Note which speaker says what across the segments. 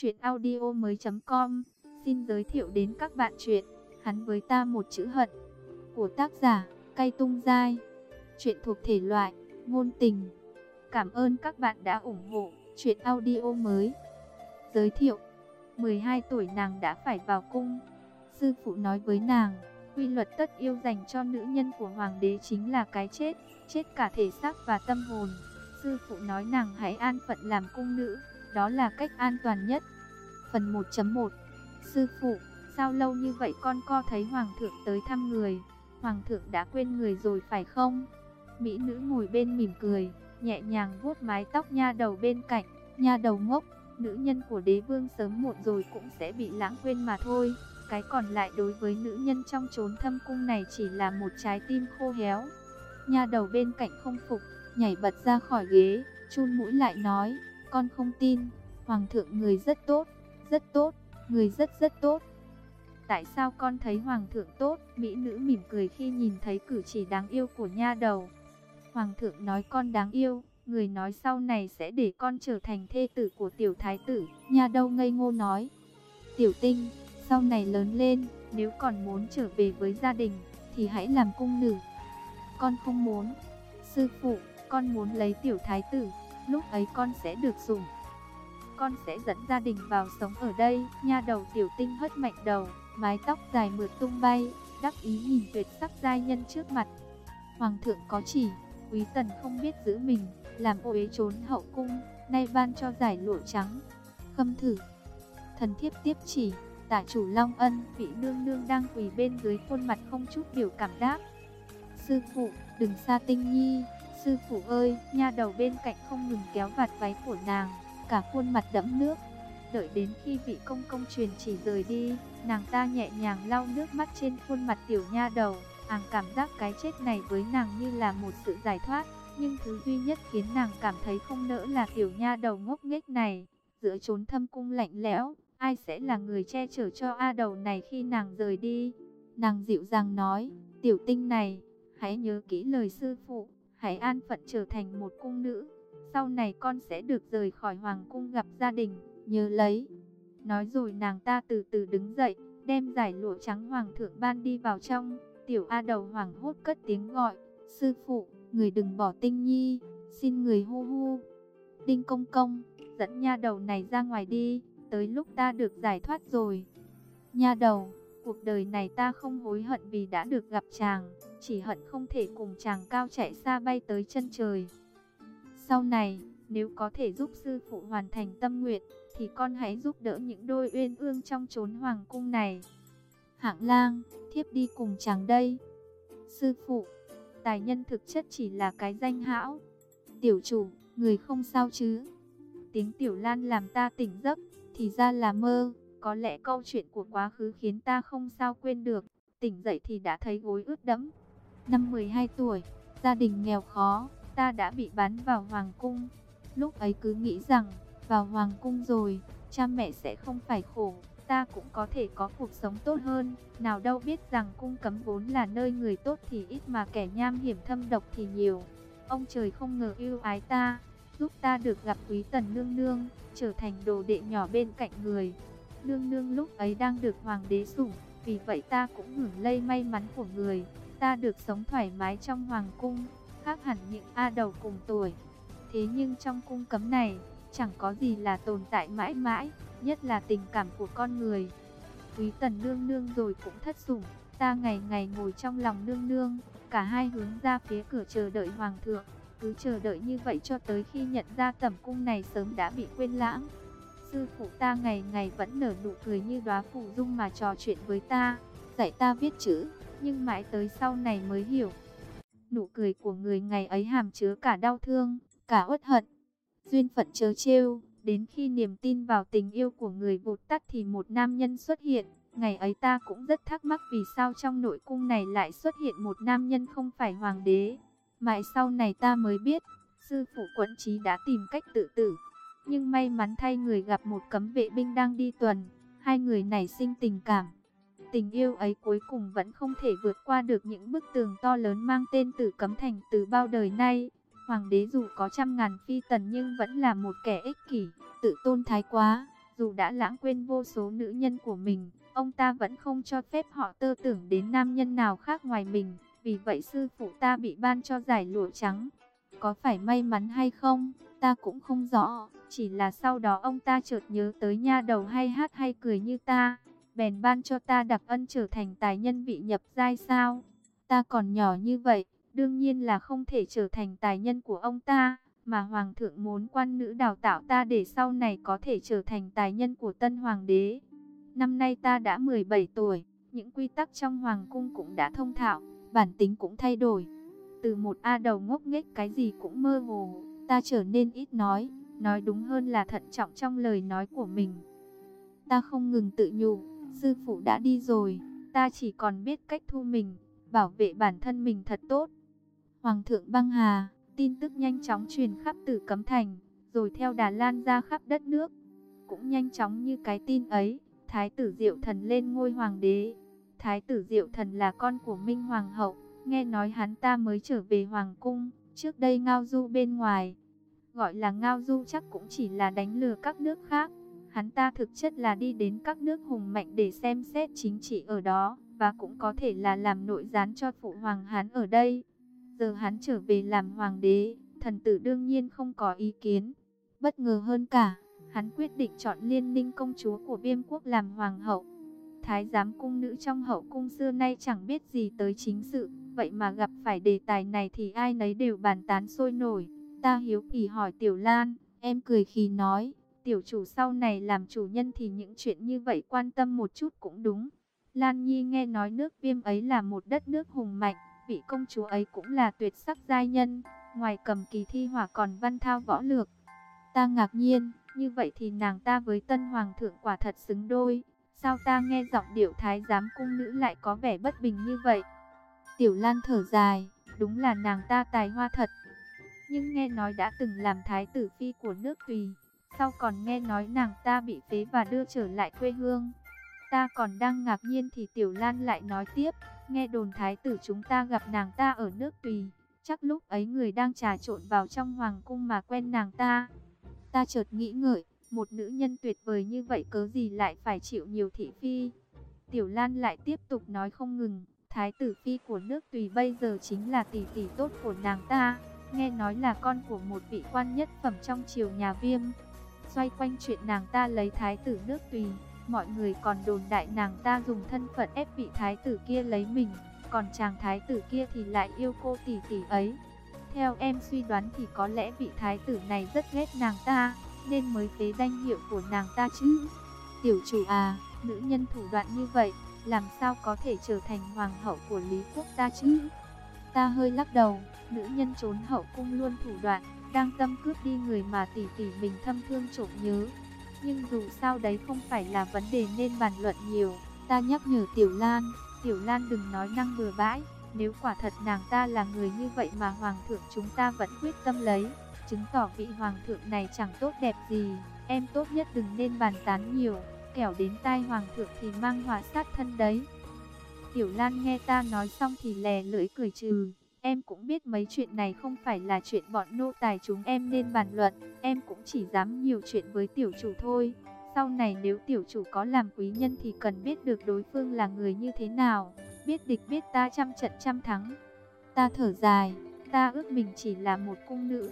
Speaker 1: Chuyện audio mới com. Xin giới thiệu đến các bạn chuyện Hắn với ta một chữ hận Của tác giả Cây Tung Giai. Chuyện thuộc thể loại Ngôn tình. Cảm ơn các bạn đã ủng hộ Chuyện audio mới. Giới thiệu 12 tuổi nàng đã phải vào cung. Sư phụ nói với nàng, Quy luật tất yêu dành cho nữ nhân của hoàng đế chính là cái chết Chết cả thể xác và tâm hồn. Sư phụ nói nàng hãy an phận làm cung nữ đó là cách an toàn nhất. Phần 1.1 Sư phụ, sao lâu như vậy con co thấy Hoàng thượng tới thăm người? Hoàng thượng đã quên người rồi phải không? Mỹ nữ ngồi bên mỉm cười, nhẹ nhàng vuốt mái tóc nha đầu bên cạnh. Nha đầu ngốc, nữ nhân của đế vương sớm muộn rồi cũng sẽ bị lãng quên mà thôi. Cái còn lại đối với nữ nhân trong chốn thâm cung này chỉ là một trái tim khô héo. Nha đầu bên cạnh không phục, nhảy bật ra khỏi ghế, chun mũi lại nói, con không tin, Hoàng thượng người rất tốt, rất tốt, người rất rất tốt. Tại sao con thấy Hoàng thượng tốt? Mỹ nữ mỉm cười khi nhìn thấy cử chỉ đáng yêu của nha đầu. Hoàng thượng nói con đáng yêu, người nói sau này sẽ để con trở thành thê tử của tiểu thái tử. Nha đầu ngây ngô nói, tiểu tinh, sau này lớn lên, nếu còn muốn trở về với gia đình, thì hãy làm cung nữ. Con không muốn. Sư phụ, con muốn lấy tiểu thái tử lúc ấy con sẽ được dùng. Con sẽ dẫn gia đình vào sống ở đây, nha đầu tiểu tinh hất mạnh đầu, mái tóc dài mượt tung bay, đắc ý nhìn tuyệt sắc giai nhân trước mặt. Hoàng thượng có chỉ, quý tần không biết giữ mình, làm ô uế trốn hậu cung, nay ban cho giải lụa trắng. Khâm thử, thần thiếp tiếp chỉ, tả chủ Long Ân, vị nương nương đang quỳ bên dưới khuôn mặt không chút biểu cảm đáp. Sư phụ, đừng xa tinh nhi, Sư phụ ơi, nha đầu bên cạnh không ngừng kéo vạt váy của nàng, cả khuôn mặt đẫm nước. Đợi đến khi vị công công truyền chỉ rời đi, nàng ta nhẹ nhàng lau nước mắt trên khuôn mặt tiểu nha đầu. Nàng cảm giác cái chết này với nàng như là một sự giải thoát, nhưng thứ duy nhất khiến nàng cảm thấy không nỡ là tiểu nha đầu ngốc nghếch này. Giữa chốn thâm cung lạnh lẽo, ai sẽ là người che chở cho A đầu này khi nàng rời đi? Nàng dịu dàng nói, tiểu tinh này, hãy nhớ kỹ lời sư phụ, hãy an phận trở thành một cung nữ. Sau này con sẽ được rời khỏi hoàng cung gặp gia đình, nhớ lấy. Nói rồi nàng ta từ từ đứng dậy, đem giải lụa trắng hoàng thượng ban đi vào trong. Tiểu A đầu hoàng hốt cất tiếng gọi, sư phụ, người đừng bỏ tinh nhi, xin người hu hu. Đinh công công, dẫn nha đầu này ra ngoài đi, tới lúc ta được giải thoát rồi. Nha đầu, cuộc đời này ta không hối hận vì đã được gặp chàng, chỉ hận không thể cùng chàng cao chạy xa bay tới chân trời. Sau này, nếu có thể giúp sư phụ hoàn thành tâm nguyện, thì con hãy giúp đỡ những đôi uyên ương trong chốn hoàng cung này. Hạng lang, thiếp đi cùng chàng đây. Sư phụ, tài nhân thực chất chỉ là cái danh hão. Tiểu chủ, người không sao chứ? Tiếng tiểu lan làm ta tỉnh giấc, thì ra là mơ. Có lẽ câu chuyện của quá khứ khiến ta không sao quên được. Tỉnh dậy thì đã thấy gối ướt đẫm. Năm 12 tuổi, gia đình nghèo khó, ta đã bị bán vào hoàng cung. Lúc ấy cứ nghĩ rằng, vào hoàng cung rồi, cha mẹ sẽ không phải khổ, ta cũng có thể có cuộc sống tốt hơn. Nào đâu biết rằng cung cấm vốn là nơi người tốt thì ít mà kẻ nham hiểm thâm độc thì nhiều. Ông trời không ngờ yêu ái ta, giúp ta được gặp quý tần nương nương, trở thành đồ đệ nhỏ bên cạnh người. Nương nương lúc ấy đang được hoàng đế sủng, vì vậy ta cũng hưởng lây may mắn của người. Ta được sống thoải mái trong hoàng cung, khác hẳn những A đầu cùng tuổi. Thế nhưng trong cung cấm này, chẳng có gì là tồn tại mãi mãi, nhất là tình cảm của con người. Quý tần nương nương rồi cũng thất sủng, ta ngày ngày ngồi trong lòng nương nương, cả hai hướng ra phía cửa chờ đợi hoàng thượng. Cứ chờ đợi như vậy cho tới khi nhận ra tẩm cung này sớm đã bị quên lãng. Sư phụ ta ngày ngày vẫn nở nụ cười như đóa phù dung mà trò chuyện với ta, dạy ta viết chữ, nhưng mãi tới sau này mới hiểu. Nụ cười của người ngày ấy hàm chứa cả đau thương, cả uất hận. Duyên phận chớ trêu, đến khi niềm tin vào tình yêu của người vụt tắt thì một nam nhân xuất hiện. Ngày ấy ta cũng rất thắc mắc vì sao trong nội cung này lại xuất hiện một nam nhân không phải hoàng đế. Mãi sau này ta mới biết, sư phụ quẫn trí đã tìm cách tự tử. Nhưng may mắn thay người gặp một cấm vệ binh đang đi tuần, hai người nảy sinh tình cảm. Tình yêu ấy cuối cùng vẫn không thể vượt qua được những bức tường to lớn mang tên tử cấm thành từ bao đời nay. Hoàng đế dù có trăm ngàn phi tần nhưng vẫn là một kẻ ích kỷ, tự tôn thái quá. Dù đã lãng quên vô số nữ nhân của mình, ông ta vẫn không cho phép họ tơ tưởng đến nam nhân nào khác ngoài mình. Vì vậy sư phụ ta bị ban cho giải lụa trắng. Có phải may mắn hay không, ta cũng không rõ. Chỉ là sau đó ông ta chợt nhớ tới nha đầu hay hát hay cười như ta. Bèn ban cho ta đặc ân trở thành tài nhân vị nhập giai sao. Ta còn nhỏ như vậy, đương nhiên là không thể trở thành tài nhân của ông ta. Mà hoàng thượng muốn quan nữ đào tạo ta để sau này có thể trở thành tài nhân của tân hoàng đế. Năm nay ta đã 17 tuổi, những quy tắc trong hoàng cung cũng đã thông thạo, bản tính cũng thay đổi. Từ một A đầu ngốc nghếch cái gì cũng mơ hồ, ta trở nên ít nói, nói đúng hơn là thận trọng trong lời nói của mình. Ta không ngừng tự nhủ, sư phụ đã đi rồi, ta chỉ còn biết cách thu mình, bảo vệ bản thân mình thật tốt. Hoàng thượng băng hà, tin tức nhanh chóng truyền khắp tử cấm thành, rồi theo đà lan ra khắp đất nước. Cũng nhanh chóng như cái tin ấy, Thái tử Diệu Thần lên ngôi hoàng đế. Thái tử Diệu Thần là con của Minh Hoàng hậu, nghe nói hắn ta mới trở về hoàng cung, trước đây ngao du bên ngoài. Gọi là ngao du chắc cũng chỉ là đánh lừa các nước khác. Hắn ta thực chất là đi đến các nước hùng mạnh để xem xét chính trị ở đó, và cũng có thể là làm nội gián cho phụ hoàng hắn ở đây. Giờ hắn trở về làm hoàng đế, thần tử đương nhiên không có ý kiến. Bất ngờ hơn cả, hắn quyết định chọn liên ninh công chúa của viêm quốc làm hoàng hậu. Thái giám cung nữ trong hậu cung xưa nay chẳng biết gì tới chính sự, vậy mà gặp phải đề tài này thì ai nấy đều bàn tán sôi nổi. Ta hiếu kỳ hỏi Tiểu Lan, em cười khi nói, tiểu chủ sau này làm chủ nhân thì những chuyện như vậy quan tâm một chút cũng đúng. Lan Nhi nghe nói nước viêm ấy là một đất nước hùng mạnh, vị công chúa ấy cũng là tuyệt sắc giai nhân, ngoài cầm kỳ thi hỏa còn văn thao võ lược. Ta ngạc nhiên, như vậy thì nàng ta với tân hoàng thượng quả thật xứng đôi. Sao ta nghe giọng điệu thái giám cung nữ lại có vẻ bất bình như vậy? Tiểu Lan thở dài, đúng là nàng ta tài hoa thật. Nhưng nghe nói đã từng làm thái tử phi của nước tùy. Sau còn nghe nói nàng ta bị phế và đưa trở lại quê hương. Ta còn đang ngạc nhiên thì Tiểu Lan lại nói tiếp. Nghe đồn thái tử chúng ta gặp nàng ta ở nước tùy. Chắc lúc ấy người đang trà trộn vào trong hoàng cung mà quen nàng ta. Ta chợt nghĩ ngợi, một nữ nhân tuyệt vời như vậy cớ gì lại phải chịu nhiều thị phi. Tiểu Lan lại tiếp tục nói không ngừng, thái tử phi của nước tùy bây giờ chính là tỷ tỷ tốt của nàng ta, nghe nói là con của một vị quan nhất phẩm trong triều nhà viêm. Xoay quanh chuyện nàng ta lấy thái tử nước tùy, mọi người còn đồn đại nàng ta dùng thân phận ép vị thái tử kia lấy mình, còn chàng thái tử kia thì lại yêu cô tỷ tỷ ấy. Theo em suy đoán thì có lẽ vị thái tử này rất ghét nàng ta, nên mới phế danh hiệu của nàng ta chứ. Tiểu chủ à, nữ nhân thủ đoạn như vậy, làm sao có thể trở thành hoàng hậu của Lý Quốc ta chứ? Ta hơi lắc đầu, nữ nhân trốn hậu cung luôn thủ đoạn, đang tâm cướp đi người mà tỷ tỷ mình thâm thương trộm nhớ. Nhưng dù sao đấy không phải là vấn đề nên bàn luận nhiều, ta nhắc nhở Tiểu Lan, Tiểu Lan đừng nói năng bừa bãi, nếu quả thật nàng ta là người như vậy mà hoàng thượng chúng ta vẫn quyết tâm lấy, chứng tỏ vị hoàng thượng này chẳng tốt đẹp gì, em tốt nhất đừng nên bàn tán nhiều, kẻo đến tai hoàng thượng thì mang họa sát thân đấy. Tiểu Lan nghe ta nói xong thì lè lưỡi cười trừ, em cũng biết mấy chuyện này không phải là chuyện bọn nô tài chúng em nên bàn luận, em cũng chỉ dám nhiều chuyện với tiểu chủ thôi. Sau này nếu tiểu chủ có làm quý nhân thì cần biết được đối phương là người như thế nào biết địch biết ta trăm trận trăm thắng. Ta thở dài, ta ước mình chỉ là một cung nữ.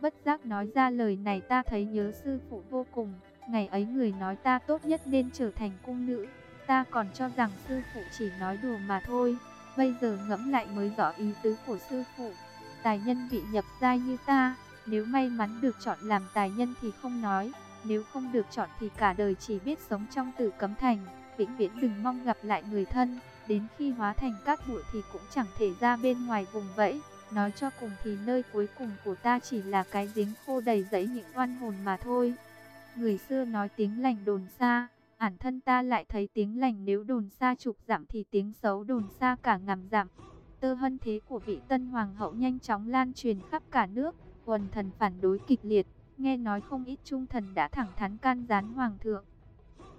Speaker 1: Bất giác nói ra lời này ta thấy nhớ sư phụ vô cùng, ngày ấy người nói ta tốt nhất nên trở thành cung nữ. Ta còn cho rằng sư phụ chỉ nói đùa mà thôi, bây giờ ngẫm lại mới rõ ý tứ của sư phụ. Tài nhân bị nhập giai như ta, nếu may mắn được chọn làm tài nhân thì không nói, nếu không được chọn thì cả đời chỉ biết sống trong tử cấm thành, vĩnh viễn đừng mong gặp lại người thân. Đến khi hóa thành cát bụi thì cũng chẳng thể ra bên ngoài vùng vẫy. Nói cho cùng thì nơi cuối cùng của ta chỉ là cái giếng khô đầy rẫy những oan hồn mà thôi. Người xưa nói tiếng lành đồn xa, ản thân ta lại thấy tiếng lành nếu đồn xa chục giảm thì tiếng xấu đồn xa cả ngàn giảm. Tơ hân thế của vị tân hoàng hậu nhanh chóng lan truyền khắp cả nước, quần thần phản đối kịch liệt, nghe nói không ít trung thần đã thẳng thắn can gián hoàng thượng.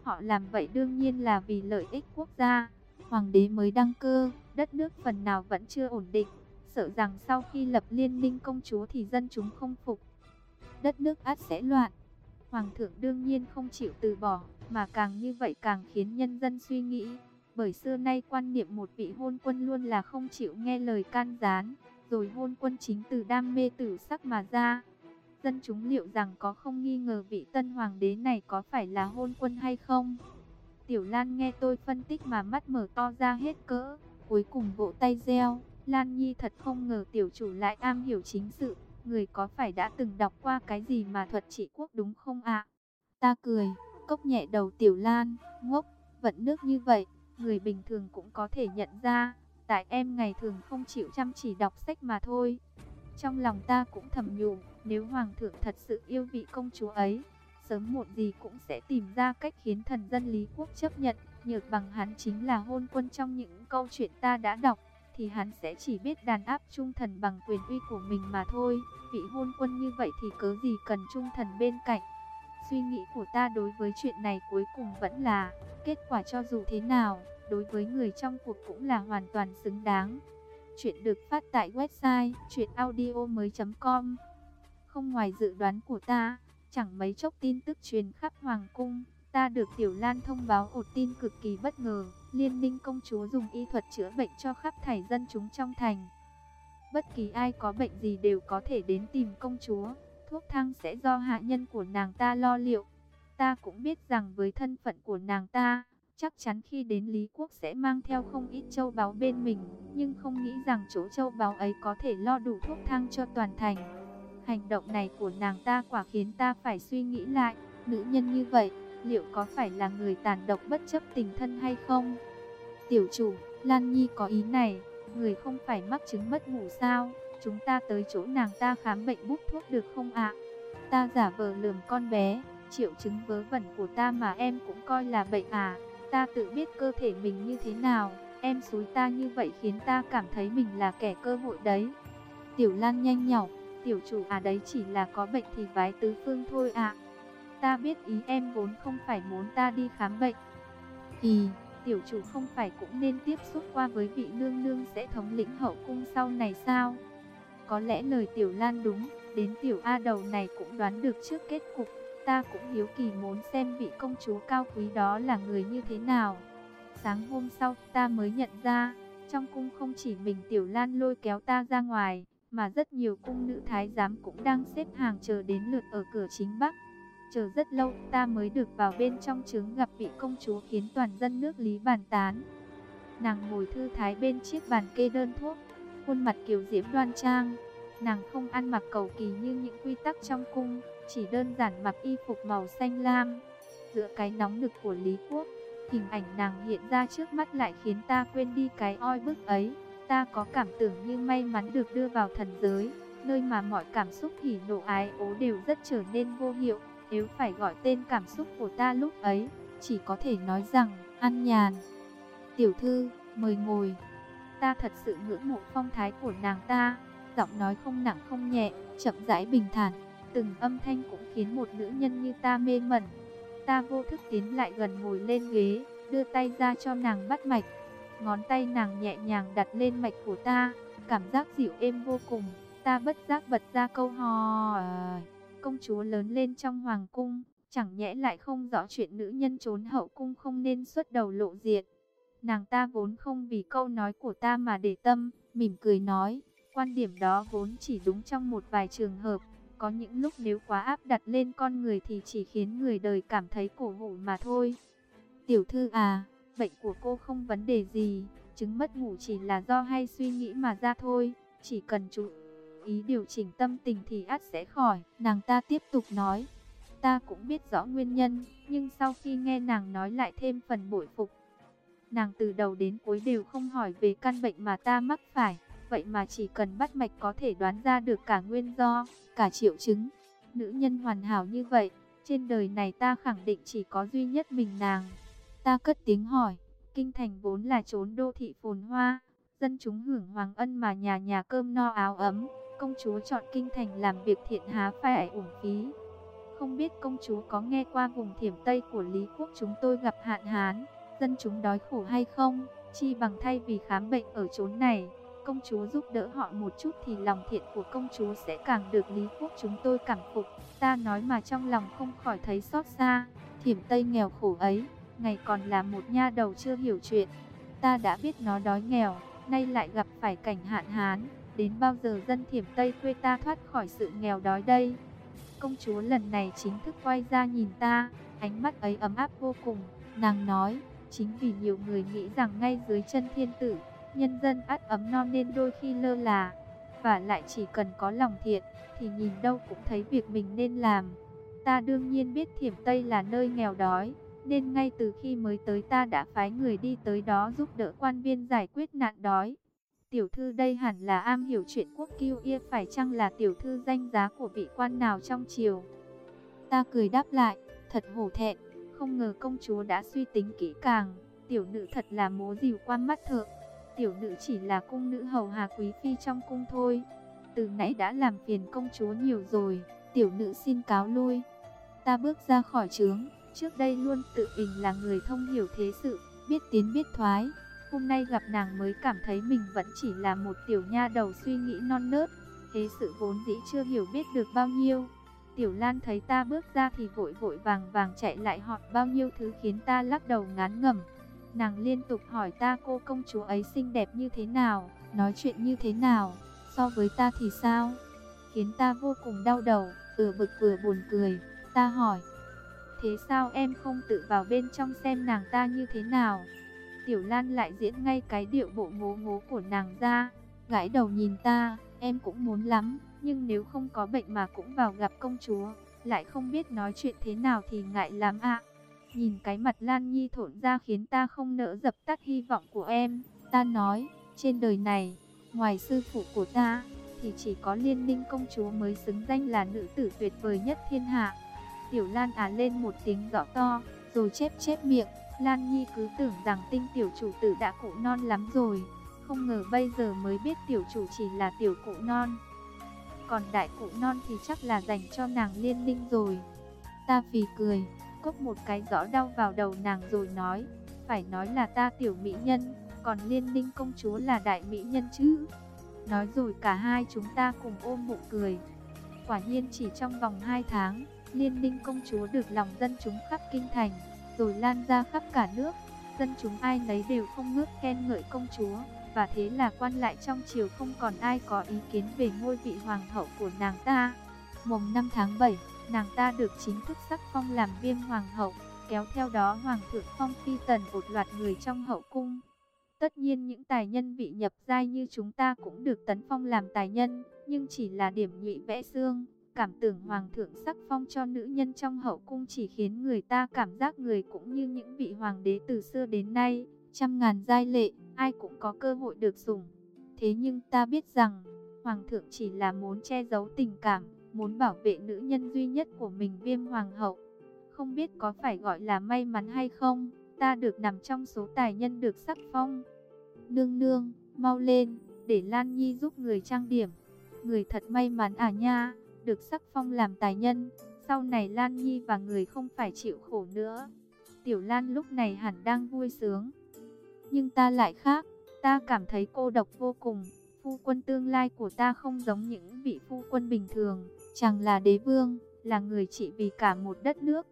Speaker 1: Họ làm vậy đương nhiên là vì lợi ích quốc gia hoàng đế mới đăng cơ, đất nước phần nào vẫn chưa ổn định, sợ rằng sau khi lập liên minh công chúa thì dân chúng không phục. Đất nước át sẽ loạn. Hoàng thượng đương nhiên không chịu từ bỏ, mà càng như vậy càng khiến nhân dân suy nghĩ. Bởi xưa nay quan niệm một vị hôn quân luôn là không chịu nghe lời can gián, rồi hôn quân chính từ đam mê tử sắc mà ra. Dân chúng liệu rằng có không nghi ngờ vị tân hoàng đế này có phải là hôn quân hay không? Tiểu Lan nghe tôi phân tích mà mắt mở to ra hết cỡ, cuối cùng vỗ tay reo. Lan Nhi thật không ngờ tiểu chủ lại am hiểu chính sự, người có phải đã từng đọc qua cái gì mà thuật trị quốc đúng không ạ? Ta cười, cốc nhẹ đầu tiểu Lan, ngốc, vận nước như vậy, người bình thường cũng có thể nhận ra, tại em ngày thường không chịu chăm chỉ đọc sách mà thôi. Trong lòng ta cũng thầm nhủ, nếu hoàng thượng thật sự yêu vị công chúa ấy, sớm muộn gì cũng sẽ tìm ra cách khiến thần dân Lý Quốc chấp nhận, nhược bằng hắn chính là hôn quân trong những câu chuyện ta đã đọc, thì hắn sẽ chỉ biết đàn áp trung thần bằng quyền uy của mình mà thôi. Vị hôn quân như vậy thì cớ gì cần trung thần bên cạnh. Suy nghĩ của ta đối với chuyện này cuối cùng vẫn là, kết quả cho dù thế nào, đối với người trong cuộc cũng là hoàn toàn xứng đáng. Chuyện được phát tại website chuyenaudio.com Không ngoài dự đoán của ta, chẳng mấy chốc tin tức truyền khắp Hoàng Cung. Ta được Tiểu Lan thông báo ột tin cực kỳ bất ngờ, liên minh công chúa dùng y thuật chữa bệnh cho khắp thảy dân chúng trong thành. Bất kỳ ai có bệnh gì đều có thể đến tìm công chúa, thuốc thang sẽ do hạ nhân của nàng ta lo liệu. Ta cũng biết rằng với thân phận của nàng ta, chắc chắn khi đến Lý Quốc sẽ mang theo không ít châu báu bên mình, nhưng không nghĩ rằng chỗ châu báu ấy có thể lo đủ thuốc thang cho toàn thành. Hành động này của nàng ta quả khiến ta phải suy nghĩ lại, nữ nhân như vậy, liệu có phải là người tàn độc bất chấp tình thân hay không? Tiểu chủ, Lan Nhi có ý này, người không phải mắc chứng mất ngủ sao? Chúng ta tới chỗ nàng ta khám bệnh bút thuốc được không ạ? Ta giả vờ lườm con bé, triệu chứng vớ vẩn của ta mà em cũng coi là bệnh à? Ta tự biết cơ thể mình như thế nào, em xúi ta như vậy khiến ta cảm thấy mình là kẻ cơ hội đấy. Tiểu Lan nhanh nhỏ, tiểu chủ à đấy chỉ là có bệnh thì vái tứ phương thôi ạ. Ta biết ý em vốn không phải muốn ta đi khám bệnh. Thì, tiểu chủ không phải cũng nên tiếp xúc qua với vị nương nương sẽ thống lĩnh hậu cung sau này sao? Có lẽ lời tiểu Lan đúng, đến tiểu A đầu này cũng đoán được trước kết cục. Ta cũng hiếu kỳ muốn xem vị công chúa cao quý đó là người như thế nào. Sáng hôm sau ta mới nhận ra, trong cung không chỉ mình Tiểu Lan lôi kéo ta ra ngoài, mà rất nhiều cung nữ thái giám cũng đang xếp hàng chờ đến lượt ở cửa chính bắc. Chờ rất lâu ta mới được vào bên trong trướng gặp vị công chúa khiến toàn dân nước Lý bàn tán. Nàng ngồi thư thái bên chiếc bàn kê đơn thuốc, khuôn mặt kiều diễm đoan trang. Nàng không ăn mặc cầu kỳ như những quy tắc trong cung, chỉ đơn giản mặc y phục màu xanh lam. Giữa cái nóng nực của Lý Quốc, hình ảnh nàng hiện ra trước mắt lại khiến ta quên đi cái oi bức ấy. Ta có cảm tưởng như may mắn được đưa vào thần giới, nơi mà mọi cảm xúc hỉ nộ ái ố đều rất trở nên vô hiệu. Nếu phải gọi tên cảm xúc của ta lúc ấy, chỉ có thể nói rằng, ăn nhàn. Tiểu thư, mời ngồi. Ta thật sự ngưỡng mộ phong thái của nàng ta, giọng nói không nặng không nhẹ, chậm rãi bình thản. Từng âm thanh cũng khiến một nữ nhân như ta mê mẩn. Ta vô thức tiến lại gần ngồi lên ghế, đưa tay ra cho nàng bắt mạch. Ngón tay nàng nhẹ nhàng đặt lên mạch của ta, cảm giác dịu êm vô cùng. Ta bất giác bật ra câu hò. Công chúa lớn lên trong hoàng cung, chẳng nhẽ lại không rõ chuyện nữ nhân trốn hậu cung không nên xuất đầu lộ diện. Nàng ta vốn không vì câu nói của ta mà để tâm, mỉm cười nói, quan điểm đó vốn chỉ đúng trong một vài trường hợp. Có những lúc nếu quá áp đặt lên con người thì chỉ khiến người đời cảm thấy cổ hủ mà thôi. Tiểu thư à, bệnh của cô không vấn đề gì, chứng mất ngủ chỉ là do hay suy nghĩ mà ra thôi, chỉ cần chú ý điều chỉnh tâm tình thì ắt sẽ khỏi. Nàng ta tiếp tục nói, ta cũng biết rõ nguyên nhân, nhưng sau khi nghe nàng nói lại thêm phần bội phục. Nàng từ đầu đến cuối đều không hỏi về căn bệnh mà ta mắc phải, vậy mà chỉ cần bắt mạch có thể đoán ra được cả nguyên do, cả triệu chứng. Nữ nhân hoàn hảo như vậy, trên đời này ta khẳng định chỉ có duy nhất mình nàng. Ta cất tiếng hỏi, kinh thành vốn là trốn đô thị phồn hoa, dân chúng hưởng hoàng ân mà nhà nhà cơm no áo ấm, công chúa chọn kinh thành làm việc thiện há phải uổng phí. Không biết công chúa có nghe qua vùng thiểm Tây của Lý Quốc chúng tôi gặp hạn hán, dân chúng đói khổ hay không, chi bằng thay vì khám bệnh ở chốn này, công chúa giúp đỡ họ một chút thì lòng thiện của công chúa sẽ càng được Lý Quốc chúng tôi cảm phục. Ta nói mà trong lòng không khỏi thấy xót xa. Thiểm Tây nghèo khổ ấy, ngày còn là một nha đầu chưa hiểu chuyện. Ta đã biết nó đói nghèo, nay lại gặp phải cảnh hạn hán. Đến bao giờ dân Thiểm Tây quê ta thoát khỏi sự nghèo đói đây? Công chúa lần này chính thức quay ra nhìn ta, ánh mắt ấy ấm áp vô cùng. Nàng nói, chính vì nhiều người nghĩ rằng ngay dưới chân thiên tử, nhân dân ắt ấm no nên đôi khi lơ là. Và lại chỉ cần có lòng thiện, thì nhìn đâu cũng thấy việc mình nên làm. Ta đương nhiên biết Thiểm Tây là nơi nghèo đói, nên ngay từ khi mới tới ta đã phái người đi tới đó giúp đỡ quan viên giải quyết nạn đói. Tiểu thư đây hẳn là am hiểu chuyện quốc kiêu ia phải chăng là tiểu thư danh giá của vị quan nào trong triều. Ta cười đáp lại, thật hổ thẹn, không ngờ công chúa đã suy tính kỹ càng, tiểu nữ thật là mố dìu quan mắt thượng. Tiểu nữ chỉ là cung nữ hầu hà quý phi trong cung thôi. Từ nãy đã làm phiền công chúa nhiều rồi, tiểu nữ xin cáo lui. Ta bước ra khỏi trướng, trước đây luôn tự mình là người thông hiểu thế sự, biết tiến biết thoái. Hôm nay gặp nàng mới cảm thấy mình vẫn chỉ là một tiểu nha đầu suy nghĩ non nớt, thế sự vốn dĩ chưa hiểu biết được bao nhiêu. Tiểu Lan thấy ta bước ra thì vội vội vàng vàng chạy lại hỏi bao nhiêu thứ khiến ta lắc đầu ngán ngẩm. Nàng liên tục hỏi ta cô công chúa ấy xinh đẹp như thế nào, nói chuyện như thế nào, so với ta thì sao? Khiến ta vô cùng đau đầu, vừa bực vừa buồn cười. Ta hỏi, thế sao em không tự vào bên trong xem nàng ta như thế nào? Tiểu Lan lại diễn ngay cái điệu bộ ngố ngố của nàng ra, gãi đầu nhìn ta, em cũng muốn lắm, nhưng nếu không có bệnh mà cũng vào gặp công chúa, lại không biết nói chuyện thế nào thì ngại lắm ạ. Nhìn cái mặt Lan Nhi thổn ra khiến ta không nỡ dập tắt hy vọng của em. Ta nói, trên đời này, ngoài sư phụ của ta, thì chỉ có liên ninh công chúa mới xứng danh là nữ tử tuyệt vời nhất thiên hạ. Tiểu Lan à lên một tiếng rõ to, rồi chép chép miệng. Lan Nhi cứ tưởng rằng tinh tiểu chủ tử đã cụ non lắm rồi. Không ngờ bây giờ mới biết tiểu chủ chỉ là tiểu cụ non. Còn đại cụ non thì chắc là dành cho nàng liên ninh rồi. Ta phì cười, cốc một cái rõ đau vào đầu nàng rồi nói, phải nói là ta tiểu mỹ nhân, còn liên ninh công chúa là đại mỹ nhân chứ. Nói rồi cả hai chúng ta cùng ôm bụng cười. Quả nhiên chỉ trong vòng 2 tháng, liên ninh công chúa được lòng dân chúng khắp kinh thành, rồi lan ra khắp cả nước. Dân chúng ai nấy đều không ngước khen ngợi công chúa, và thế là quan lại trong triều không còn ai có ý kiến về ngôi vị hoàng hậu của nàng ta. Mùng 5 tháng 7 nàng ta được chính thức sắc phong làm viêm hoàng hậu, kéo theo đó hoàng thượng phong phi tần một loạt người trong hậu cung. Tất nhiên những tài nhân vị nhập giai như chúng ta cũng được tấn phong làm tài nhân, nhưng chỉ là điểm nhụy vẽ xương. Cảm tưởng hoàng thượng sắc phong cho nữ nhân trong hậu cung chỉ khiến người ta cảm giác người cũng như những vị hoàng đế từ xưa đến nay, trăm ngàn giai lệ, ai cũng có cơ hội được dùng. Thế nhưng ta biết rằng, hoàng thượng chỉ là muốn che giấu tình cảm, muốn bảo vệ nữ nhân duy nhất của mình viêm hoàng hậu. Không biết có phải gọi là may mắn hay không, ta được nằm trong số tài nhân được sắc phong. Nương nương, mau lên, để Lan Nhi giúp người trang điểm. Người thật may mắn à nha, được sắc phong làm tài nhân, sau này Lan Nhi và người không phải chịu khổ nữa. Tiểu Lan lúc này hẳn đang vui sướng. Nhưng ta lại khác, ta cảm thấy cô độc vô cùng. Phu quân tương lai của ta không giống những vị phu quân bình thường. Chàng là đế vương, là người trị vì cả một đất nước.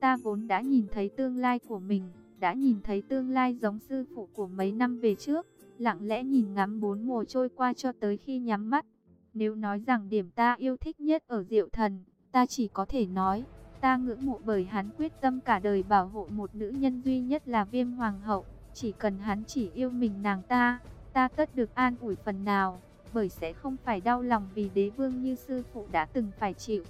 Speaker 1: Ta vốn đã nhìn thấy tương lai của mình, đã nhìn thấy tương lai giống sư phụ của mấy năm về trước, lặng lẽ nhìn ngắm bốn mùa trôi qua cho tới khi nhắm mắt. Nếu nói rằng điểm ta yêu thích nhất ở Diệu Thần, ta chỉ có thể nói, ta ngưỡng mộ bởi hắn quyết tâm cả đời bảo hộ một nữ nhân duy nhất là Viêm Hoàng hậu, chỉ cần hắn chỉ yêu mình nàng ta, ta tất được an ủi phần nào bởi sẽ không phải đau lòng vì đế vương như sư phụ đã từng phải chịu.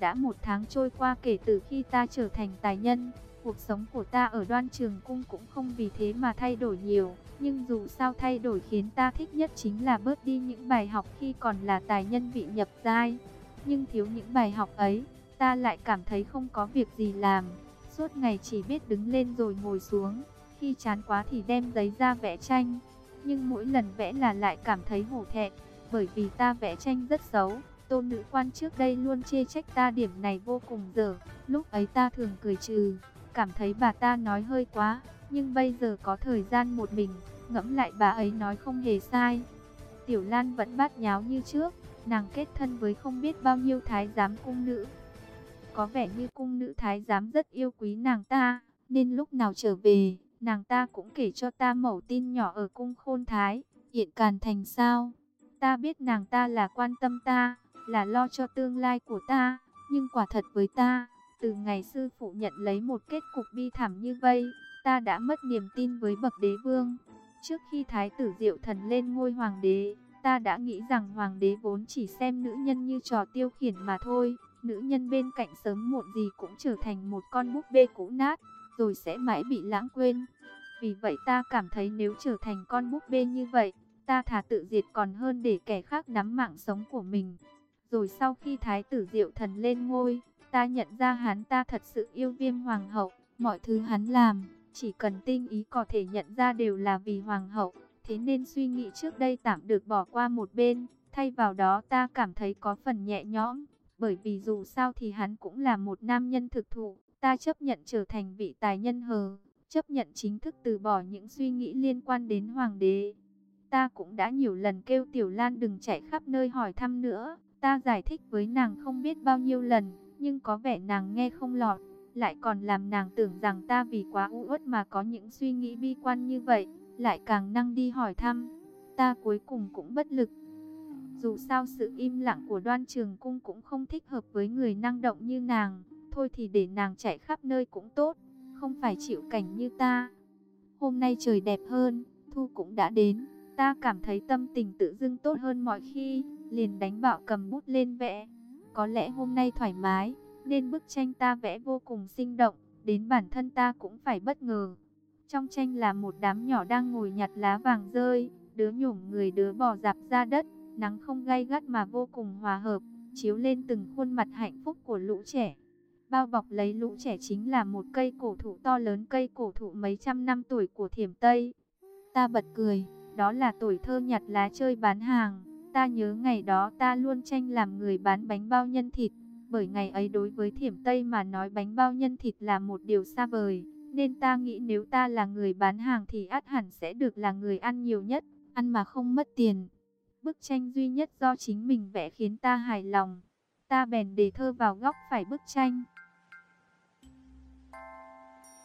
Speaker 1: Đã một tháng trôi qua kể từ khi ta trở thành tài nhân, cuộc sống của ta ở đoan trường cung cũng không vì thế mà thay đổi nhiều. Nhưng dù sao thay đổi khiến ta thích nhất chính là bớt đi những bài học khi còn là tài nhân vị nhập giai. Nhưng thiếu những bài học ấy, ta lại cảm thấy không có việc gì làm. Suốt ngày chỉ biết đứng lên rồi ngồi xuống, khi chán quá thì đem giấy ra vẽ tranh nhưng mỗi lần vẽ là lại cảm thấy hổ thẹn, bởi vì ta vẽ tranh rất xấu. Tôn nữ quan trước đây luôn chê trách ta điểm này vô cùng dở, lúc ấy ta thường cười trừ, cảm thấy bà ta nói hơi quá, nhưng bây giờ có thời gian một mình, ngẫm lại bà ấy nói không hề sai. Tiểu Lan vẫn bát nháo như trước, nàng kết thân với không biết bao nhiêu thái giám cung nữ. Có vẻ như cung nữ thái giám rất yêu quý nàng ta, nên lúc nào trở về, nàng ta cũng kể cho ta mẩu tin nhỏ ở cung khôn thái, hiện càn thành sao. Ta biết nàng ta là quan tâm ta, là lo cho tương lai của ta, nhưng quả thật với ta, từ ngày sư phụ nhận lấy một kết cục bi thảm như vậy, ta đã mất niềm tin với bậc đế vương. Trước khi thái tử diệu thần lên ngôi hoàng đế, ta đã nghĩ rằng hoàng đế vốn chỉ xem nữ nhân như trò tiêu khiển mà thôi. Nữ nhân bên cạnh sớm muộn gì cũng trở thành một con búp bê cũ nát, rồi sẽ mãi bị lãng quên. Vì vậy ta cảm thấy nếu trở thành con búp bê như vậy, ta thà tự diệt còn hơn để kẻ khác nắm mạng sống của mình. Rồi sau khi thái tử diệu thần lên ngôi, ta nhận ra hắn ta thật sự yêu viêm hoàng hậu, mọi thứ hắn làm, chỉ cần tinh ý có thể nhận ra đều là vì hoàng hậu, thế nên suy nghĩ trước đây tạm được bỏ qua một bên, thay vào đó ta cảm thấy có phần nhẹ nhõm, bởi vì dù sao thì hắn cũng là một nam nhân thực thụ, ta chấp nhận trở thành vị tài nhân hờ, chấp nhận chính thức từ bỏ những suy nghĩ liên quan đến hoàng đế. Ta cũng đã nhiều lần kêu Tiểu Lan đừng chạy khắp nơi hỏi thăm nữa, ta giải thích với nàng không biết bao nhiêu lần, nhưng có vẻ nàng nghe không lọt, lại còn làm nàng tưởng rằng ta vì quá u uất mà có những suy nghĩ bi quan như vậy, lại càng năng đi hỏi thăm. Ta cuối cùng cũng bất lực. Dù sao sự im lặng của đoan trường cung cũng không thích hợp với người năng động như nàng, thôi thì để nàng chạy khắp nơi cũng tốt, không phải chịu cảnh như ta. Hôm nay trời đẹp hơn, thu cũng đã đến, ta cảm thấy tâm tình tự dưng tốt hơn mọi khi, liền đánh bạo cầm bút lên vẽ. Có lẽ hôm nay thoải mái, nên bức tranh ta vẽ vô cùng sinh động, đến bản thân ta cũng phải bất ngờ. Trong tranh là một đám nhỏ đang ngồi nhặt lá vàng rơi, đứa nhổm người đứa bò dạp ra đất, nắng không gay gắt mà vô cùng hòa hợp, chiếu lên từng khuôn mặt hạnh phúc của lũ trẻ. Bao bọc lấy lũ trẻ chính là một cây cổ thụ to lớn cây cổ thụ mấy trăm năm tuổi của thiểm Tây. Ta bật cười, đó là tuổi thơ nhặt lá chơi bán hàng. Ta nhớ ngày đó ta luôn tranh làm người bán bánh bao nhân thịt, bởi ngày ấy đối với thiểm Tây mà nói bánh bao nhân thịt là một điều xa vời, nên ta nghĩ nếu ta là người bán hàng thì át hẳn sẽ được là người ăn nhiều nhất, ăn mà không mất tiền. Bức tranh duy nhất do chính mình vẽ khiến ta hài lòng. Ta bèn để thơ vào góc phải bức tranh.